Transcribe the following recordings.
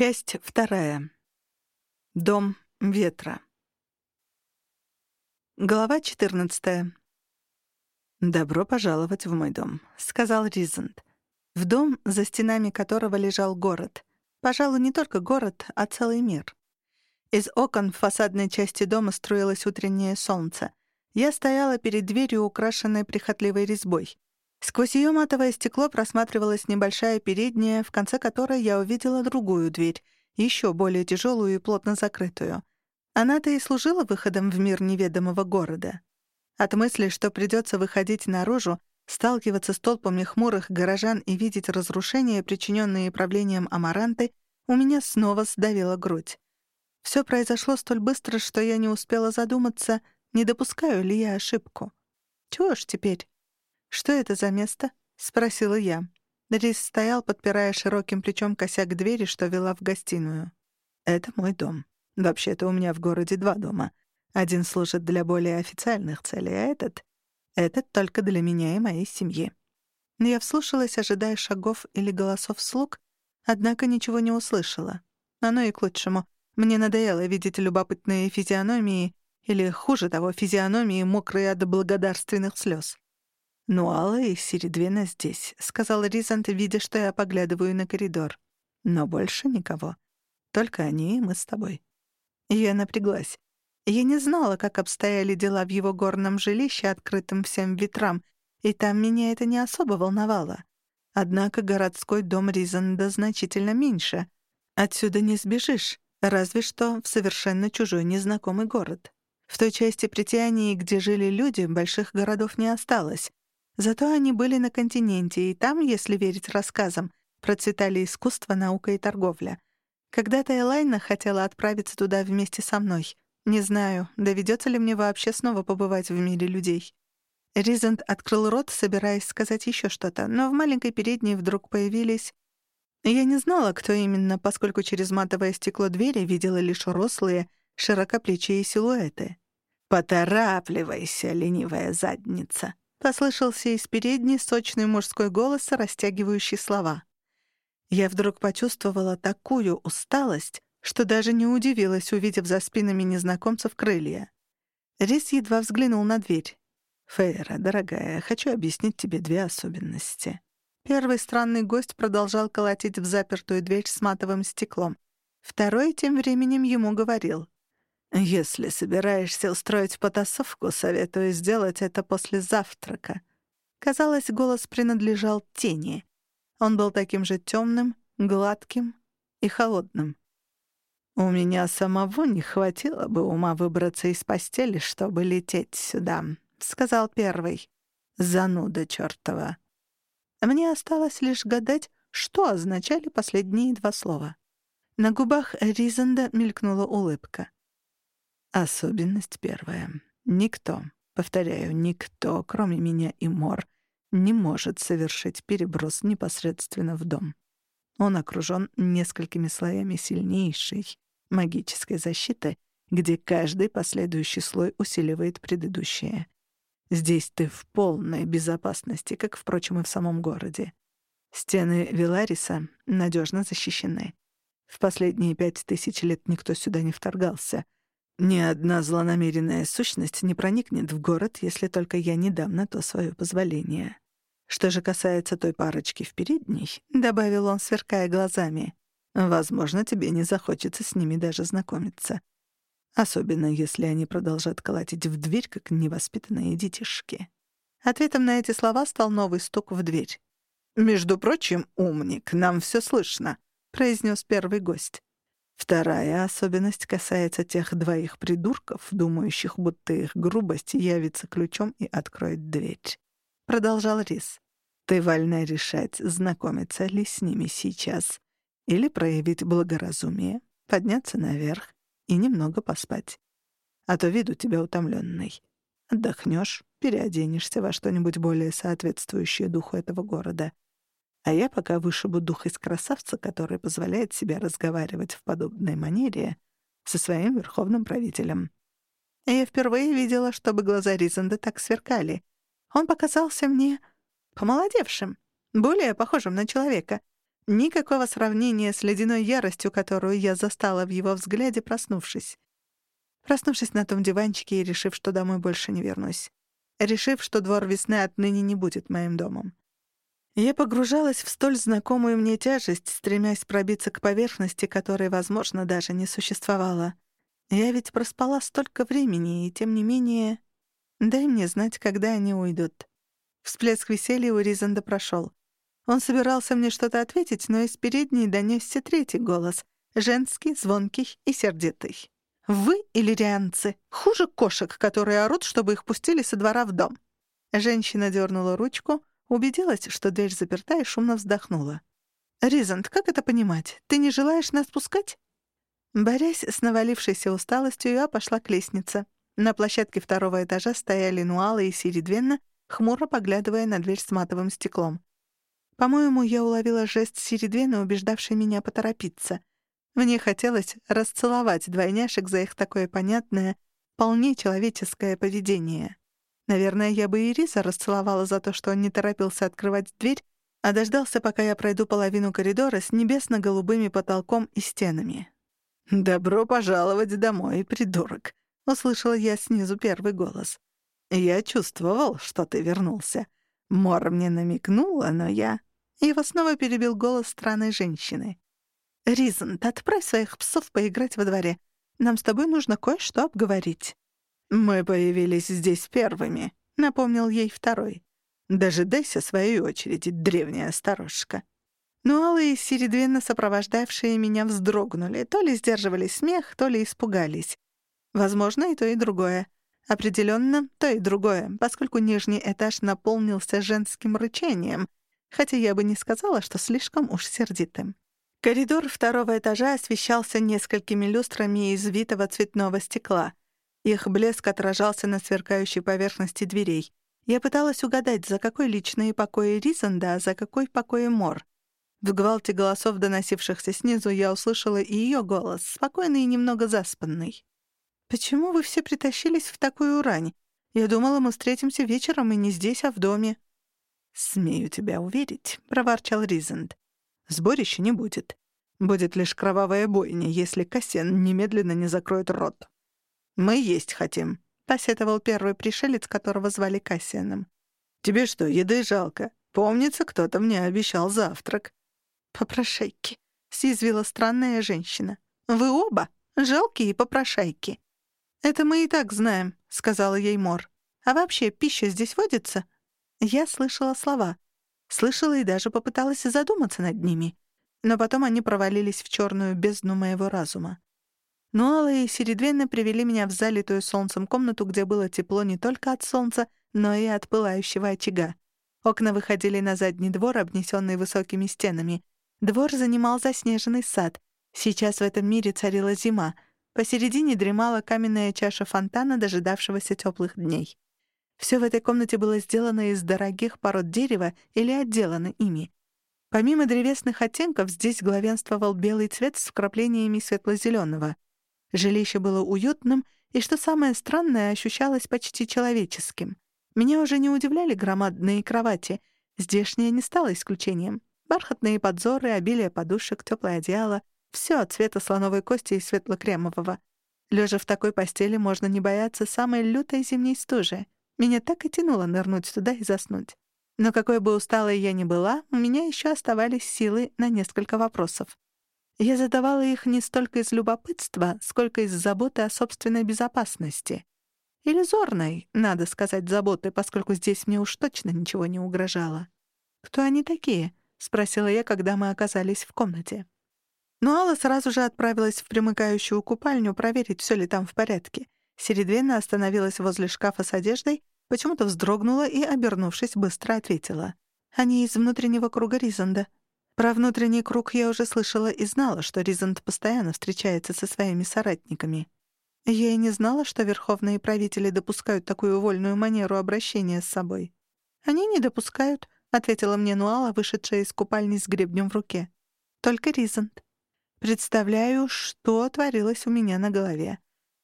Часть вторая. Дом ветра. Глава 14. «Добро пожаловать в мой дом», — сказал Ризент. В дом, за стенами которого лежал город. Пожалуй, не только город, а целый мир. Из окон в фасадной части дома струилось утреннее солнце. Я стояла перед дверью, украшенной прихотливой резьбой. Сквозь ее матовое стекло просматривалась небольшая передняя, в конце которой я увидела другую дверь, еще более тяжелую и плотно закрытую. Она-то и служила выходом в мир неведомого города. От мысли, что придется выходить наружу, сталкиваться с толпами хмурых горожан и видеть разрушения, причиненные правлением Амаранты, у меня снова сдавила грудь. Все произошло столь быстро, что я не успела задуматься, не допускаю ли я ошибку. Чего ж теперь? «Что это за место?» — спросила я. Рис стоял, подпирая широким плечом косяк двери, что вела в гостиную. «Это мой дом. Вообще-то у меня в городе два дома. Один служит для более официальных целей, а этот... Этот только для меня и моей семьи». Я вслушалась, ожидая шагов или голосов слуг, однако ничего не услышала. Оно и к лучшему. Мне надоело видеть любопытные физиономии, или, хуже того, физиономии, мокрые от благодарственных слез. «Ну, Алла и Сиридвина здесь», — сказал Ризант, видя, что я поглядываю на коридор. «Но больше никого. Только они и мы с тобой». Я напряглась. Я не знала, как обстояли дела в его горном жилище, открытом всем ветрам, и там меня это не особо волновало. Однако городской дом Ризанда значительно меньше. Отсюда не сбежишь, разве что в совершенно чужой незнакомый город. В той части притянии, где жили люди, больших городов не осталось. Зато они были на континенте, и там, если верить рассказам, процветали искусство, наука и торговля. Когда-то Элайна хотела отправиться туда вместе со мной. Не знаю, доведется ли мне вообще снова побывать в мире людей. Ризент открыл рот, собираясь сказать еще что-то, но в маленькой передней вдруг появились... Я не знала, кто именно, поскольку через матовое стекло двери видела лишь рослые, широкоплечие силуэты. «Поторапливайся, ленивая задница!» Послышался из передней сочный мужской голос, растягивающий слова. Я вдруг почувствовала такую усталость, что даже не удивилась, увидев за спинами незнакомцев крылья. Рис едва взглянул на дверь. «Фейра, дорогая, хочу объяснить тебе две особенности». Первый странный гость продолжал колотить в запертую дверь с матовым стеклом. Второй тем временем ему говорил. «Если собираешься устроить потасовку, советую сделать это после завтрака». Казалось, голос принадлежал тени. Он был таким же темным, гладким и холодным. «У меня самого не хватило бы ума выбраться из постели, чтобы лететь сюда», — сказал первый. «Зануда чертова». Мне осталось лишь гадать, что означали последние два слова. На губах Ризанда мелькнула улыбка. Особенность первая. Никто, повторяю, никто, кроме меня и Мор, не может совершить переброс непосредственно в дом. Он окружен несколькими слоями сильнейшей магической защиты, где каждый последующий слой усиливает предыдущее. Здесь ты в полной безопасности, как, впрочем, и в самом городе. Стены Вилариса надежно защищены. В последние пять тысяч лет никто сюда не вторгался — ни одна злонамеренная сущность не проникнет в город, если только я не дам на то свое позволение. Что же касается той парочки в передней, — добавил он, сверкая глазами, — возможно, тебе не захочется с ними даже знакомиться. Особенно, если они продолжат колотить в дверь, как невоспитанные детишки. Ответом на эти слова стал новый стук в дверь. «Между прочим, умник, нам все слышно», — произнес первый гость. Вторая особенность касается тех двоих придурков, думающих, будто их грубость явится ключом и откроет дверь. Продолжал Рис. Ты вольна решать, знакомиться ли с ними сейчас или проявить благоразумие, подняться наверх и немного поспать. А то виду тебя утомленной. Отдохнешь, переоденешься во что-нибудь более соответствующее духу этого города — а я пока вышибу дух из красавца, который позволяет себе разговаривать в подобной манере со своим верховным правителем. Я впервые видела, чтобы глаза Ризанда так сверкали. Он показался мне помолодевшим, более похожим на человека. Никакого сравнения с ледяной яростью, которую я застала в его взгляде, проснувшись. Проснувшись на том диванчике и решив, что домой больше не вернусь. Решив, что двор весны отныне не будет моим домом. Я погружалась в столь знакомую мне тяжесть, стремясь пробиться к поверхности, которой, возможно, даже не существовало. Я ведь проспала столько времени, и тем не менее... Дай мне знать, когда они уйдут. Всплеск веселья у Ризанда прошел. Он собирался мне что-то ответить, но из передней донесся третий голос, женский, звонкий и сердитый. «Вы, иллирианцы, хуже кошек, которые орут, чтобы их пустили со двора в дом». Женщина дернула ручку, Убедилась, что дверь заперта, и шумно вздохнула. «Ризант, как это понимать? Ты не желаешь нас пускать?» Борясь с навалившейся усталостью, я пошла к лестнице. На площадке второго этажа стояли Нуала и Сиридвенна, хмуро поглядывая на дверь с матовым стеклом. По-моему, я уловила жест Сиридвена, убеждавший меня поторопиться. Мне хотелось расцеловать двойняшек за их такое понятное, вполне человеческое поведение. Наверное, я бы и Риса расцеловала за то, что он не торопился открывать дверь, а дождался, пока я пройду половину коридора с небесно-голубыми потолком и стенами. «Добро пожаловать домой, придурок», — услышала я снизу первый голос. «Я чувствовал, что ты вернулся. Мор мне намекнула, но я...» Его снова перебил голос странной женщины. «Ризент, отправь своих псов поиграть во дворе. Нам с тобой нужно кое-что обговорить». «Мы появились здесь первыми», — напомнил ей второй. «Дожидайся своей очереди, древняя старушка». Но Алла и Сиридвена, сопровождавшие меня, вздрогнули, то ли сдерживали смех, то ли испугались. Возможно, и то, и другое. Определенно, то и другое, поскольку нижний этаж наполнился женским рычанием, хотя я бы не сказала, что слишком уж сердитым. Коридор второго этажа освещался несколькими люстрами из витого цветного стекла. Их блеск отражался на сверкающей поверхности дверей. Я пыталась угадать, за какой личные покои Ризанда, а за какой покои Мор. В гвалте голосов, доносившихся снизу, я услышала и ее голос, спокойный и немного заспанный. «Почему вы все притащились в такую рань? Я думала, мы встретимся вечером и не здесь, а в доме». «Смею тебя уверить», — проворчал Ризанд. «Сборища не будет. Будет лишь кровавая бойня, если Кассиан немедленно не закроет рот». «Мы есть хотим», — посетовал первый пришелец, которого звали Кассианом. «Тебе что, еды жалко? Помнится, кто-то мне обещал завтрак». «Попрошайки», — съязвила странная женщина. «Вы оба жалкие попрошайки». «Это мы и так знаем», — сказала ей Мор. «А вообще, пища здесь водится?» Я слышала слова. Слышала и даже попыталась задуматься над ними. Но потом они провалились в черную бездну моего разума. Нуала и Середвена привели меня в залитую солнцем комнату, где было тепло не только от солнца, но и от пылающего очага. Окна выходили на задний двор, обнесенный высокими стенами. Двор занимал заснеженный сад. Сейчас в этом мире царила зима. Посередине дремала каменная чаша фонтана, дожидавшегося теплых дней. Все в этой комнате было сделано из дорогих пород дерева или отделано ими. Помимо древесных оттенков, здесь главенствовал белый цвет с вкраплениями светло-зеленого — Жилище было уютным и, что самое странное, ощущалось почти человеческим. Меня уже не удивляли громадные кровати. Здешняя не стала исключением. Бархатные подзоры, обилие подушек, тёплое одеяло — всё от цвета слоновой кости и светло-кремового. Лежа в такой постели, можно не бояться самой лютой зимней стужи. Меня так и тянуло нырнуть туда и заснуть. Но какой бы усталой я ни была, у меня ещё оставались силы на несколько вопросов. Я задавала их не столько из любопытства, сколько из заботы о собственной безопасности. Иллюзорной, надо сказать, заботы, поскольку здесь мне уж точно ничего не угрожало. «Кто они такие?» — спросила я, когда мы оказались в комнате. Но Алла сразу же отправилась в примыкающую купальню проверить, все ли там в порядке. Середвена остановилась возле шкафа с одеждой, почему-то вздрогнула и, обернувшись, быстро ответила. «Они из внутреннего круга Ризанда. Про внутренний круг я уже слышала и знала, что Ризант постоянно встречается со своими соратниками. Я и не знала, что верховные правители допускают такую вольную манеру обращения с собой. «Они не допускают», — ответила мне Нуала, вышедшая из купальни с гребнем в руке. «Только Ризант. Представляю, что творилось у меня на голове.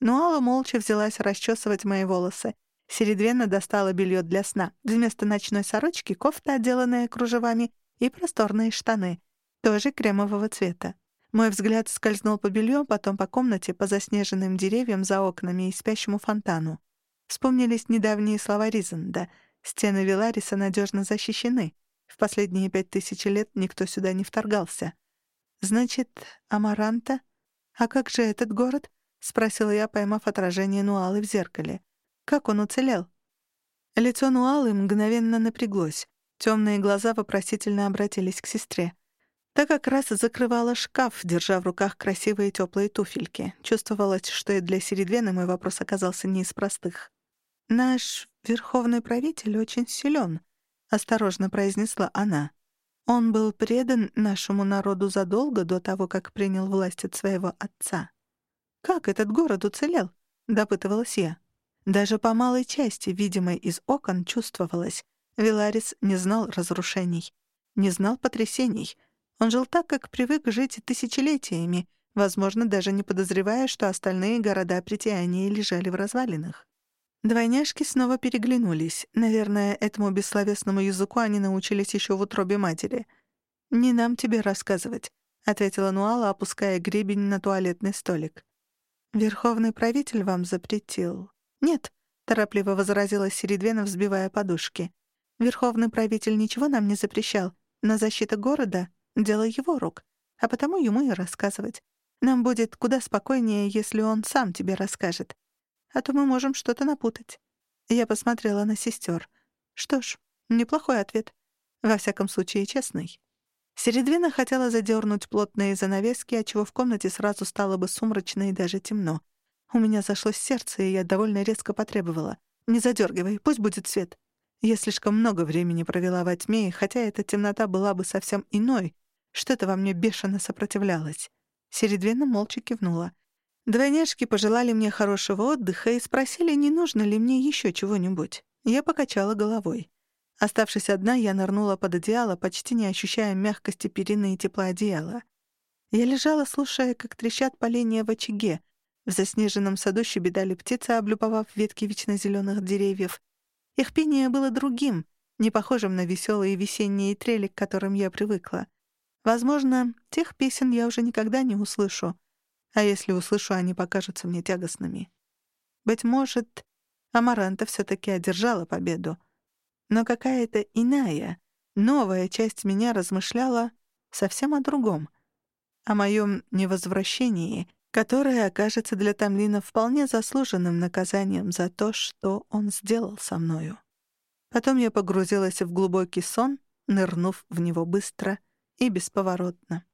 Нуала молча взялась расчесывать мои волосы. Середвена достала белье для сна. Вместо ночной сорочки — кофта, отделанная кружевами, и просторные штаны. тоже кремового цвета. Мой взгляд скользнул по белью, потом по комнате, по заснеженным деревьям за окнами и спящему фонтану. Вспомнились недавние слова Ризанда. Стены Вилариса надежно защищены. В последние пять тысяч лет никто сюда не вторгался. Значит, Амаранта? А как же этот город? — спросила я, поймав отражение Нуалы в зеркале. «Как он уцелел?» Лицо Нуалы мгновенно напряглось. Темные глаза вопросительно обратились к сестре. Та как раз закрывала шкаф, держа в руках красивые теплые туфельки. Чувствовалось, что и для Середвены мой вопрос оказался не из простых. «Наш верховный правитель очень силен», — осторожно произнесла она. «Он был предан нашему народу задолго до того, как принял власть от своего отца». «Как этот город уцелел?» — допытывалась я. Даже по малой части, видимой из окон, чувствовалось. Виларис не знал разрушений, не знал потрясений. Он жил так, как привык жить тысячелетиями, возможно, даже не подозревая, что остальные города притяния лежали в развалинах. Двойняшки снова переглянулись. Наверное, этому бессловесному языку они научились еще в утробе матери. «Не нам тебе рассказывать», — ответила Нуала, опуская гребень на туалетный столик. «Верховный правитель вам запретил». «Нет», — торопливо возразила Середвена, взбивая подушки. «Верховный правитель ничего нам не запрещал, но защита города — дело его рук, а потому ему и рассказывать. Нам будет куда спокойнее, если он сам тебе расскажет. А то мы можем что-то напутать». Я посмотрела на сестер. Что ж, неплохой ответ. Во всяком случае, честный. Середвина хотела задернуть плотные занавески, отчего в комнате сразу стало бы сумрачно и даже темно. У меня зашло сердце, и я довольно резко потребовала. «Не задергивай, пусть будет свет». Я слишком много времени провела во тьме, хотя эта темнота была бы совсем иной. Что-то во мне бешено сопротивлялось. Середвина молча кивнула. Двойняшки пожелали мне хорошего отдыха и спросили, не нужно ли мне еще чего-нибудь. Я покачала головой. Оставшись одна, я нырнула под одеяло, почти не ощущая мягкости перины и тепла одеяла. Я лежала, слушая, как трещат поленья в очаге. В заснеженном саду щебетали птицы, облюбовав ветки вечно деревьев. Их пение было другим, не похожим на веселые весенние трели, к которым я привыкла. Возможно, тех песен я уже никогда не услышу. А если услышу, они покажутся мне тягостными. Быть может, Амаранта все-таки одержала победу — но какая-то иная, новая часть меня размышляла совсем о другом, о моем невозвращении, которое окажется для Тамлина вполне заслуженным наказанием за то, что он сделал со мною. Потом я погрузилась в глубокий сон, нырнув в него быстро и бесповоротно.